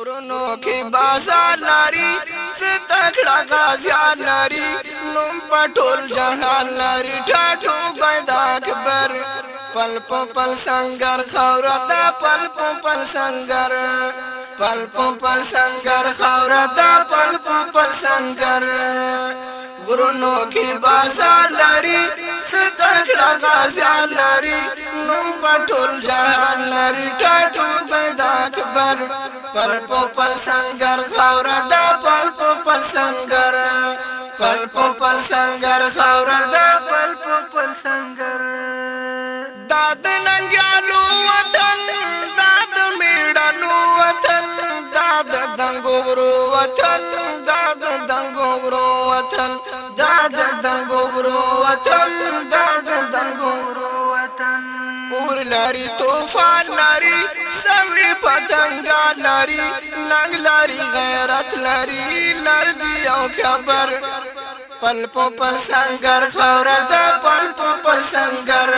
غرونو کې بازار لري څه تکړه غازيان لري نوم پټول جهان لري ټاټو پیدا اکبر پل پل سنگر خورا دا پل پل سنگر پل پل سنگر خورا دا پل پل سنگر غرونو کې بازار لري سترګړه غازیان لري نوم پټول جهان لري ټاټو پیدا خبر پر په پسنګر خاور دا پل په پسنګر پل په پسنګر خاور دا پل په پسنګر داد ننګیالو وطن داد میړانو وطن داد دنګورو وطن وطن دا د دنګو برو وطن دا د دنګو برو وطن اور لاري طوفان لاري سوري پتنګا لاري لنګ لاري غیرت لاري لار دی او خبر پل په پسنګر خور د پل په پسنګر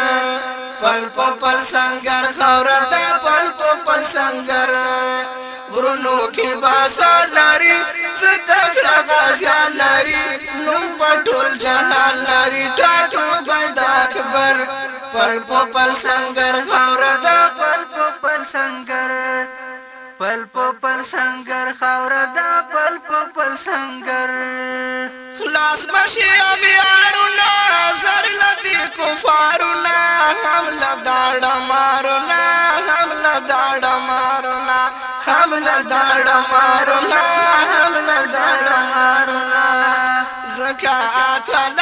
پل په پسنګر خور د پل په پسنګر ورونو کې باسا لري ست پل پل سنگر خاور دا پل پل سنگر پل پل سنگر خاور دا پل پل سنگر خلاص مشي اغيارنا زر لدي کفارنا حمله داړ مارنا حمله داړ مارنا حمله داړ مارنا حمله داړ مارنا زکات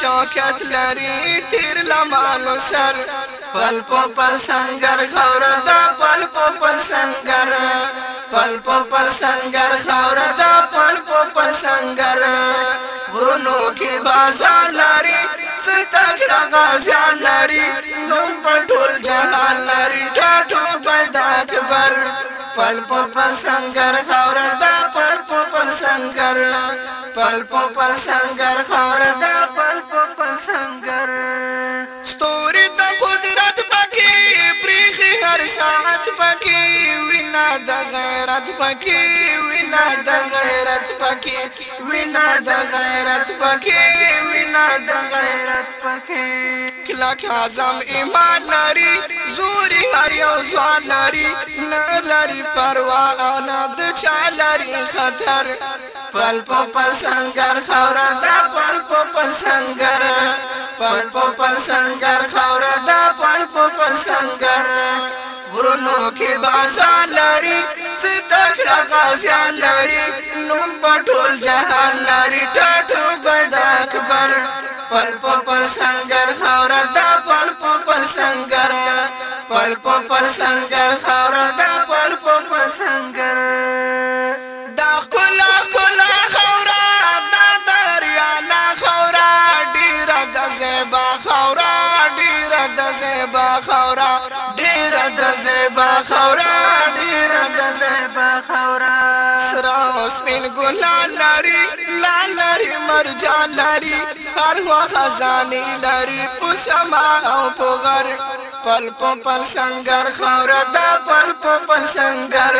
شوکت لري تیر لمانو سر پل په پر سنگر خور دا پل په پر سنگر پل په پر سنگر خور دا پل په پر سنگر غرونو کې بازار لري څه تکړه غازیان لري نوم په ټول جهان لري ټاټو په اکبر پل په پر سنگر خور دا پل په پر سنگر پل په پر سنگر خور دا سنگر ستوري د قدرت پکې پریخي هر ساعت پکې وینا د غیرت پکې وینا د غیرت پکې وینا د غیرت پکې وینا د غیرت پکې کلاک اعظم ایمان لري زوري هر یو ځوان لري نه لري پروا نه د چا لري خطر پل په پل سنگر خورا د پل سنگر پل پل سنگر خور دا پل پل سنگر ورونو کې بازار لري ستګړه غازيان لري نوم پټول جهان لري ټاټو بدا اکبر پل پل سنگر خور دا پل پل سنگر پل پل سنگر خور دا پل پل سنگر دا کله د زیبا خورا ډیر د زیبا خورا سرا سپین ګلان لري لال لري مرجان لري هر وا خزاني لري پسما او پغر پل پل سنگر خورا دا پل پل سنگر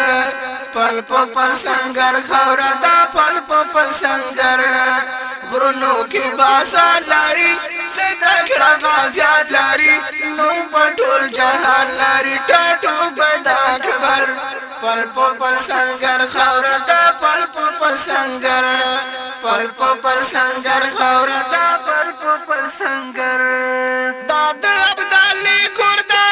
پل پل سنگر خورا دا پل پل سنگر غرونو کې باسا لري صدکړه غازيان لري نو پټول جهان لري ټاټو بدا خبر پل په پل سنگر خاور دا پل په پل سنگر پل په پل سنگر خاور دا پل په پل سنگر داد عبدالی کوردا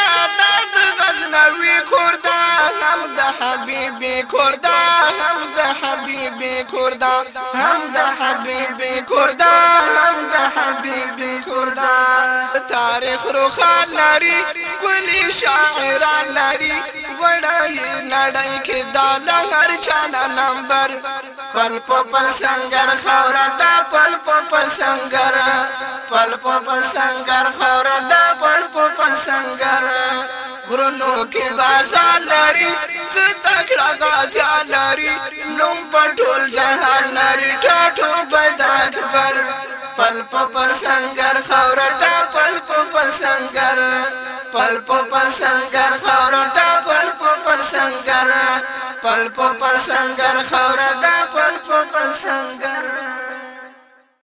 داد غزنوی کوردا هم د حبیبی کوردا هم د حبيبي کوردا هم د حبيبي کوردا هم د حبيبي کوردا تاریخ روخان لري ګلي شاعران لري وړای نړۍ کې دا لهر چانا نمبر پل پل سنگر خورا دا پل پل سنگر پل په پسنګر خور دا پل په پسنګر غرونو کې بازار لري څه تکړه غازیان لري نوم پټول جهان لري ټاټو پیدا اکبر پل په پسنګر خور دا پل په پسنګر پل په پسنګر خور دا پل په پسنګر پل په پسنګر خور دا پل په پسنګر